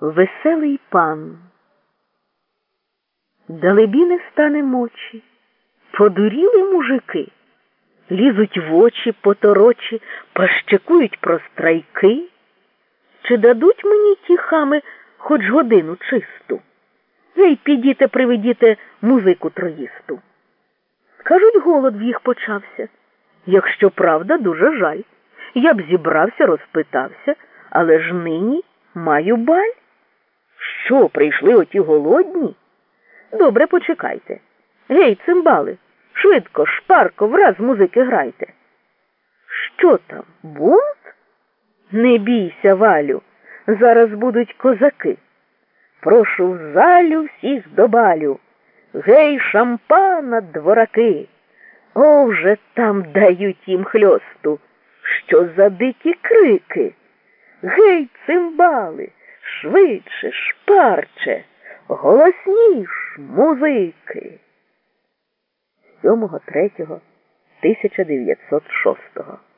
Веселий пан. Далебі не стане мочі, подуріли мужики, лізуть в очі поторочі, пащекують про страйки. Чи дадуть мені ті хами хоч годину чисту? Гей, підіте, приведіте музику троїсту. Кажуть, голод в їх почався. Якщо правда, дуже жаль. Я б зібрався, розпитався, але ж нині маю баль. Що, прийшли оті голодні? Добре, почекайте. Гей, цимбали, швидко, шпарко, враз музики грайте. Що там, бунт? Не бійся, Валю, зараз будуть козаки. Прошу в залю всіх до балю. Гей, шампана, двораки. О, вже там дають їм хльосту. Що за дикі крики? Гей, цимбали, швидше, шпарче, голосніш, музики. 7.3.1906